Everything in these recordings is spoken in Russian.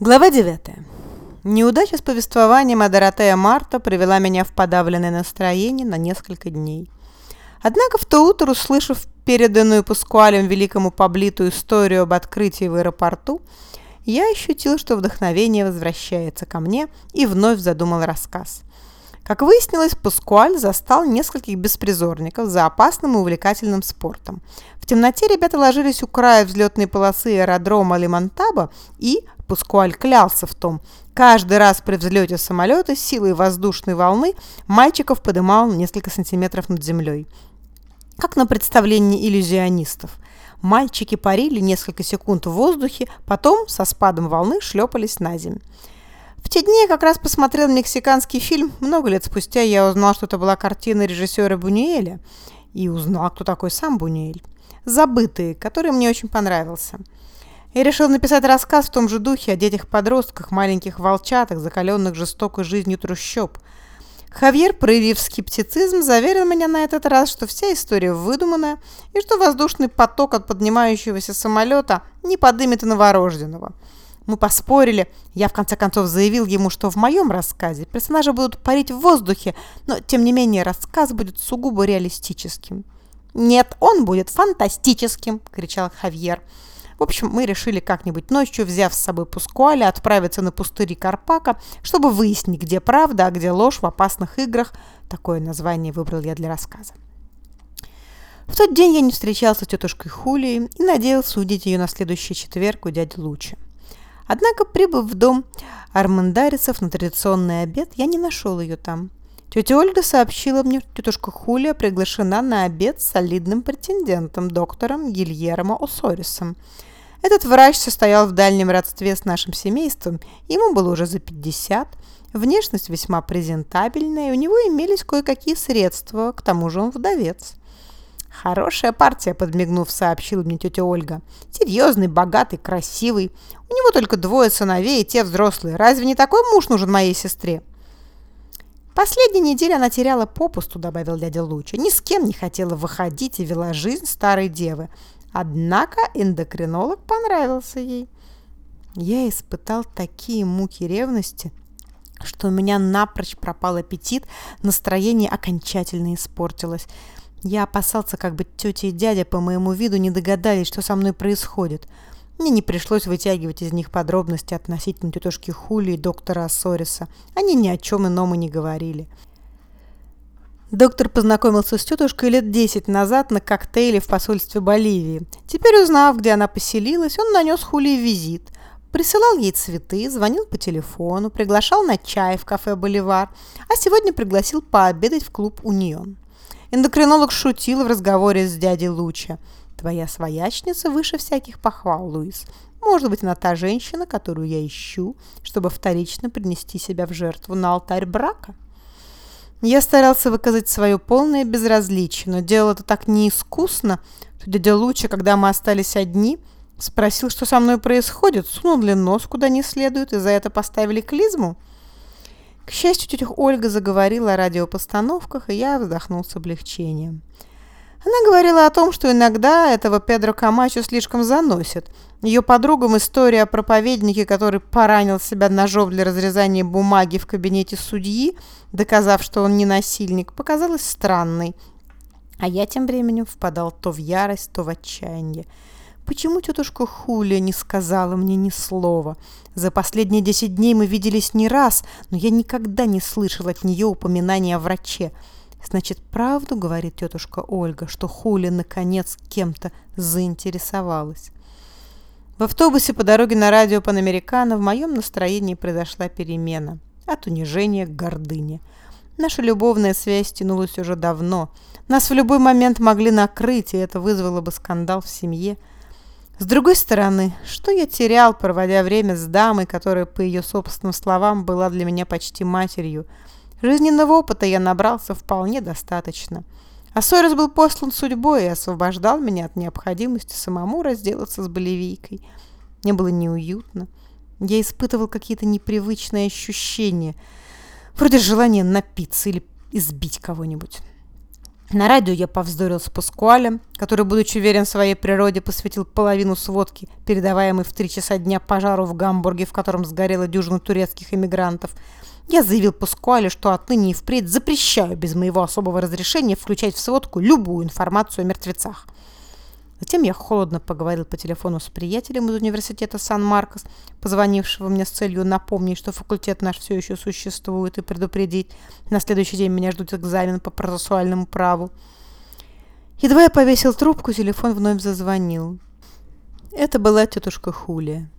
Глава 9. Неудача с повествованием о Доротея Марта привела меня в подавленное настроение на несколько дней. Однако в то утро, услышав переданную Паскуалем великому Паблиту историю об открытии в аэропорту, я ощутил, что вдохновение возвращается ко мне и вновь задумал рассказ. Как выяснилось, Паскуаль застал нескольких беспризорников за опасным и увлекательным спортом. В темноте ребята ложились у края взлетной полосы аэродрома Лимонтаба и, Паскуаль клялся в том, каждый раз при взлете самолета силой воздушной волны мальчиков подымал несколько сантиметров над землей. Как на представлении иллюзионистов. Мальчики парили несколько секунд в воздухе, потом со спадом волны шлепались на землю. В те дни я как раз посмотрел мексиканский фильм. Много лет спустя я узнал, что это была картина режиссера Бунюэля. И узнал, кто такой сам Бунюэль. «Забытые», который мне очень понравился. Я решил написать рассказ в том же духе о детях-подростках, маленьких волчатах, закаленных жестокой жизнью трущоб. Хавьер, проявив скептицизм, заверил меня на этот раз, что вся история выдуманная и что воздушный поток от поднимающегося самолета не подымет и новорожденного – мы поспорили. Я в конце концов заявил ему, что в моем рассказе персонажи будут парить в воздухе, но тем не менее рассказ будет сугубо реалистическим. «Нет, он будет фантастическим!» – кричал Хавьер. В общем, мы решили как-нибудь ночью, взяв с собой Пускуаля, отправиться на пустыри Карпака, чтобы выяснить, где правда, а где ложь в опасных играх. Такое название выбрал я для рассказа. В тот день я не встречался с тетушкой Хулией и надеялся увидеть ее на следующий четверг у дяди Лучи. Однако, прибыв в дом Армандарисов на традиционный обед, я не нашел ее там. Тетя Ольга сообщила мне, что тетушка Хулия приглашена на обед с солидным претендентом, доктором Гильермо Осорисом. Этот врач состоял в дальнем родстве с нашим семейством, ему было уже за 50, внешность весьма презентабельная, и у него имелись кое-какие средства, к тому же он вдовец. «Хорошая партия», — подмигнув, сообщила мне тетя Ольга. «Серьезный, богатый, красивый. У него только двое сыновей, и те взрослые. Разве не такой муж нужен моей сестре?» Последние недели она теряла попусту, добавил дядя Луча. Ни с кем не хотела выходить и вела жизнь старой девы. Однако эндокринолог понравился ей. Я испытал такие муки ревности, что у меня напрочь пропал аппетит, настроение окончательно испортилось. Я опасался, как бы тетя и дядя по моему виду не догадались, что со мной происходит. Мне не пришлось вытягивать из них подробности относительно тетушки Хули и доктора Ассориса. Они ни о чем ином и не говорили. Доктор познакомился с тетушкой лет десять назад на коктейле в посольстве Боливии. Теперь, узнав, где она поселилась, он нанес Хули визит. Присылал ей цветы, звонил по телефону, приглашал на чай в кафе «Боливар», а сегодня пригласил пообедать в клуб «Унион». Эндокринолог шутил в разговоре с дядей Луча. «Твоя своячница выше всяких похвал, Луис. Может быть, она та женщина, которую я ищу, чтобы вторично принести себя в жертву на алтарь брака?» Я старался выказать свое полное безразличие, но делал это так неискусно, что дядя Луча, когда мы остались одни, спросил, что со мной происходит, сунул ли нос куда не следует, и за это поставили клизму. К счастью, тетя Ольга заговорила о радиопостановках, и я вздохнул с облегчением. Она говорила о том, что иногда этого Педро Камачо слишком заносит. Ее подругам история о проповеднике, который поранил себя ножом для разрезания бумаги в кабинете судьи, доказав, что он не насильник, показалась странной. А я тем временем впадал то в ярость, то в отчаяние. Почему тетушка Хуля не сказала мне ни слова? За последние десять дней мы виделись не раз, но я никогда не слышал от нее упоминания о враче. Значит, правду говорит тетушка Ольга, что Хуля наконец кем-то заинтересовалась. В автобусе по дороге на радио Панамерикано в моем настроении произошла перемена. От унижения к гордыне. Наша любовная связь тянулась уже давно. Нас в любой момент могли накрыть, и это вызвало бы скандал в семье. С другой стороны, что я терял, проводя время с дамой, которая, по ее собственным словам, была для меня почти матерью? Жизненного опыта я набрался вполне достаточно. А Сорис был послан судьбой и освобождал меня от необходимости самому разделаться с боливийкой. Мне было неуютно. Я испытывал какие-то непривычные ощущения, вроде желания напиться или избить кого-нибудь. На радио я повздорил с Паскуалем, который, будучи уверен в своей природе, посвятил половину сводки, передаваемой в три часа дня пожару в Гамбурге, в котором сгорела дюжина турецких эмигрантов. Я заявил Паскуале, что отныне и впредь запрещаю без моего особого разрешения включать в сводку любую информацию о мертвецах. Затем я холодно поговорил по телефону с приятелем из университета Сан-Маркос, позвонившего мне с целью напомнить, что факультет наш все еще существует, и предупредить. На следующий день меня ждут экзамен по процессуальному праву. Едва я повесил трубку, телефон вновь зазвонил. Это была тетушка Хулия.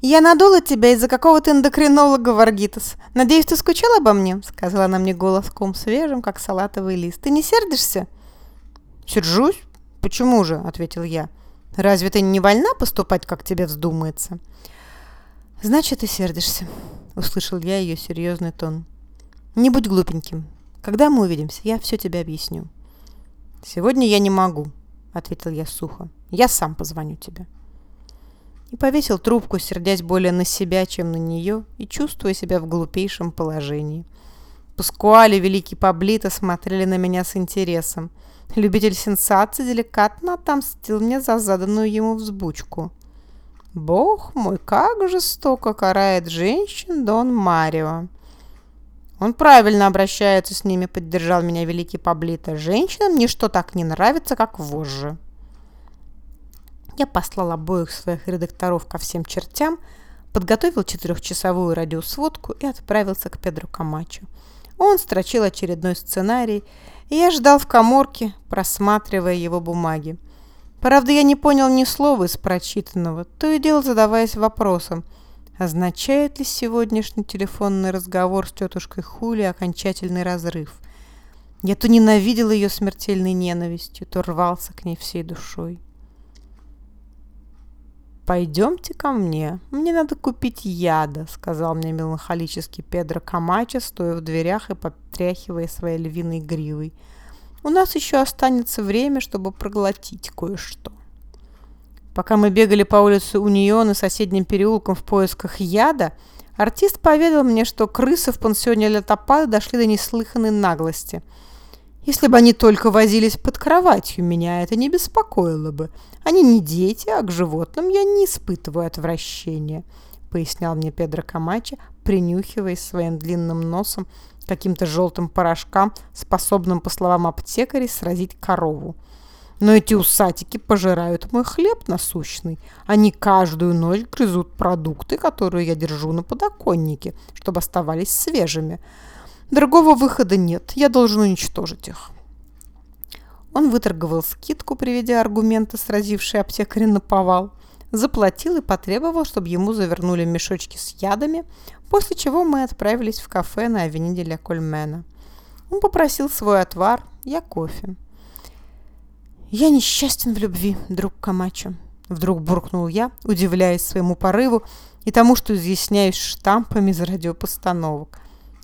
«Я надула тебя из-за какого-то эндокринолога, Варгитас. Надеюсь, ты скучал обо мне?» — сказала она мне голоском свежим, как салатовый лист. «Ты не сердишься?» «Сержусь. «Почему же?» – ответил я. «Разве ты не вольна поступать, как тебе вздумается?» «Значит, ты сердишься», – услышал я ее серьезный тон. «Не будь глупеньким. Когда мы увидимся, я все тебе объясню». «Сегодня я не могу», – ответил я сухо. «Я сам позвоню тебе». И повесил трубку, сердясь более на себя, чем на нее, и чувствуя себя в глупейшем положении. Паскуали, великий Паблито, смотрели на меня с интересом – Любитель сенсаций деликатно отомстил мне за заданную ему взбучку. «Бог мой, как жестоко карает женщин Дон Марио!» «Он правильно обращается с ними», — поддержал меня великий Паблито. «Женщинам ничто так не нравится, как вожжи». Я послал обоих своих редакторов ко всем чертям, подготовил четырехчасовую радиосводку и отправился к Педро Камачо. Он строчил очередной сценарий, и я ждал в коморке, просматривая его бумаги. Правда, я не понял ни слова из прочитанного, то и дело задаваясь вопросом, означает ли сегодняшний телефонный разговор с тетушкой Хули окончательный разрыв. Я то ненавидел ее смертельной ненавистью, то рвался к ней всей душой. «Пойдемте ко мне. Мне надо купить яда», — сказал мне меланхолический Педро Камачо, стоя в дверях и потряхивая своей львиной гривой. «У нас еще останется время, чтобы проглотить кое-что». Пока мы бегали по улице Унион и соседним переулкам в поисках яда, артист поведал мне, что крысы в пансионе Летопада дошли до неслыханной наглости — если бы они только возились под кроватью, меня это не беспокоило бы. Они не дети, а к животным я не испытываю отвращения», — пояснял мне Педро Камачи, принюхиваясь своим длинным носом каким-то желтым порошкам, способным, по словам аптекарей, сразить корову. Но эти усатики пожирают мой хлеб насущный. Они каждую ночь грызут продукты, которые я держу на подоконнике, чтобы оставались свежими. Другого выхода нет, я должен уничтожить их. Он выторговал скидку, приведя аргументы, сразившие аптекаря на повал, заплатил и потребовал, чтобы ему завернули мешочки с ядами, после чего мы отправились в кафе на авениде Ля Кольмена. Он попросил свой отвар, я кофе. «Я несчастен в любви, друг Камачо», — вдруг буркнул я, удивляясь своему порыву и тому, что изъясняюсь штампами из радиопостановок.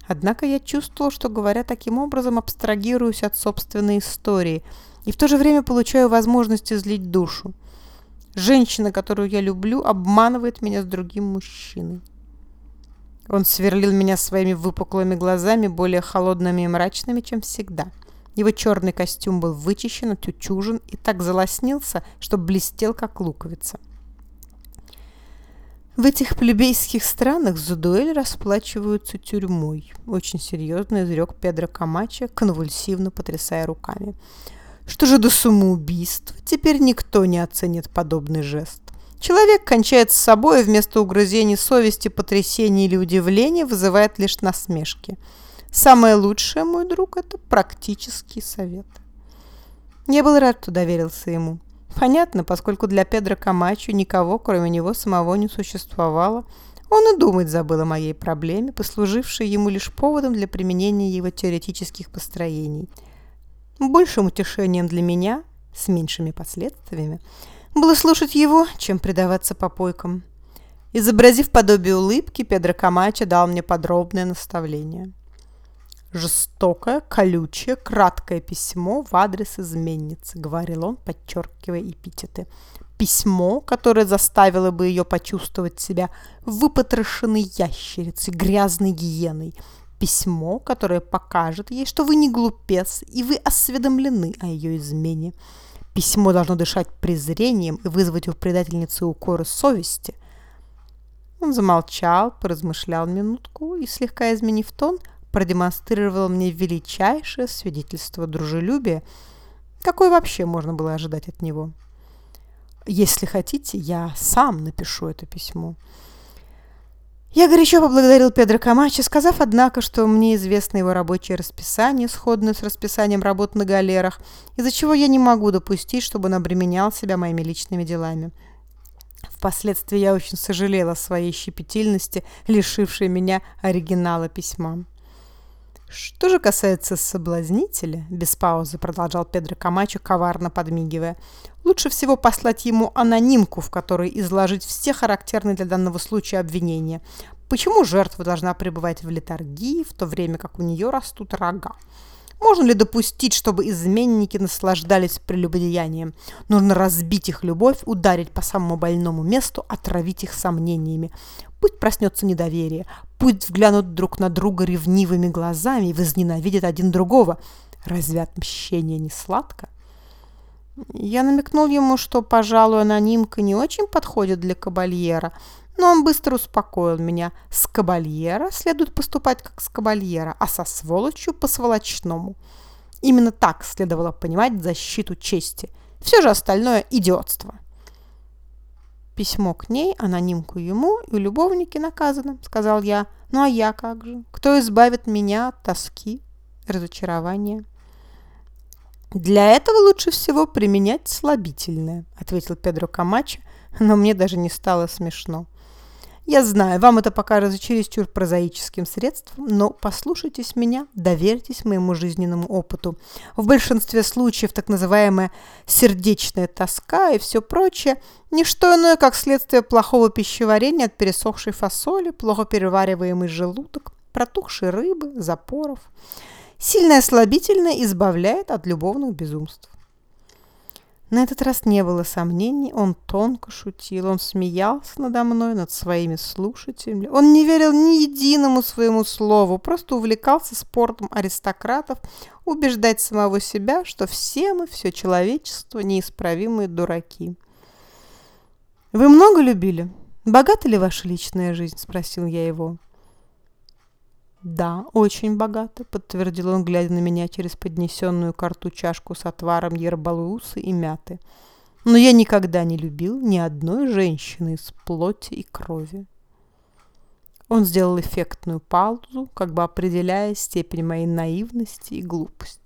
Однако я чувствовал, что, говоря таким образом, абстрагируюсь от собственной истории и в то же время получаю возможность излить душу. Женщина, которую я люблю, обманывает меня с другим мужчиной. Он сверлил меня своими выпуклыми глазами, более холодными и мрачными, чем всегда. Его черный костюм был вычищен, отутюжен и так залоснился, что блестел, как луковица. В этих плебейских странах за дуэль расплачиваются тюрьмой. Очень серьезно изрек Педро Камачо, конвульсивно потрясая руками. Что же до самоубийств? Теперь никто не оценит подобный жест. Человек кончает с собой, и вместо угрызений совести, потрясения или удивления вызывает лишь насмешки. Самое лучшее, мой друг, это практический совет. Я был рад, что доверился ему. Понятно, поскольку для Педро Камачо никого, кроме него самого, не существовало, он и думать забыл о моей проблеме, послужившей ему лишь поводом для применения его теоретических построений. Большим утешением для меня, с меньшими последствиями, было слушать его, чем предаваться попойкам. Изобразив подобие улыбки, Педро Камачо дал мне подробное наставление – жестокое, колючее, краткое письмо в адрес изменницы, говорил он, подчеркивая эпитеты. Письмо, которое заставило бы ее почувствовать себя выпотрошенной ящерицей, грязной гиеной. Письмо, которое покажет ей, что вы не глупец, и вы осведомлены о ее измене. Письмо должно дышать презрением и вызвать у предательницы укоры совести. Он замолчал, поразмышлял минутку и, слегка изменив тон, продемонстрировал мне величайшее свидетельство дружелюбия, какое вообще можно было ожидать от него. Если хотите, я сам напишу это письмо. Я горячо поблагодарил Педро Камачо, сказав, однако, что мне известно его рабочее расписание, сходное с расписанием работ на галерах, из-за чего я не могу допустить, чтобы он обременял себя моими личными делами. Впоследствии я очень сожалела о своей щепетильности, лишившей меня оригинала письма. «Что же касается соблазнителя», — без паузы продолжал Педро Камачо, коварно подмигивая, «лучше всего послать ему анонимку, в которой изложить все характерные для данного случая обвинения. Почему жертва должна пребывать в летаргии, в то время как у нее растут рога? Можно ли допустить, чтобы изменники наслаждались прелюбодеянием? Нужно разбить их любовь, ударить по самому больному месту, отравить их сомнениями. Пусть проснется недоверие, пусть взглянут друг на друга ревнивыми глазами и возненавидят один другого. Разве отмщение не сладко? Я намекнул ему, что, пожалуй, анонимка не очень подходит для кабальера, но он быстро успокоил меня. С кабальера следует поступать как с кабальера, а со сволочью по-сволочному. Именно так следовало понимать защиту чести. Все же остальное – идиотство. Письмо к ней, анонимку ему, и любовники наказаны, сказал я. Ну а я как же? Кто избавит меня от тоски, разочарования? Для этого лучше всего применять слабительное, ответил Педро Камачо, но мне даже не стало смешно. Я знаю, вам это покажется чересчур прозаическим средством, но послушайтесь меня, доверьтесь моему жизненному опыту. В большинстве случаев так называемая сердечная тоска и все прочее – не что иное, как следствие плохого пищеварения от пересохшей фасоли, плохо перевариваемый желудок, протухшей рыбы, запоров. Сильное слабительное избавляет от любовных безумств. На этот раз не было сомнений, он тонко шутил, он смеялся надо мной, над своими слушателями. Он не верил ни единому своему слову, просто увлекался спортом аристократов, убеждать самого себя, что все мы, все человечество, неисправимые дураки. «Вы много любили? Богата ли ваша личная жизнь?» – спросил я его. «Да, очень богато», — подтвердил он, глядя на меня через поднесенную карту чашку с отваром ербалусы и мяты. «Но я никогда не любил ни одной женщины из плоти и крови». Он сделал эффектную паузу, как бы определяя степень моей наивности и глупости.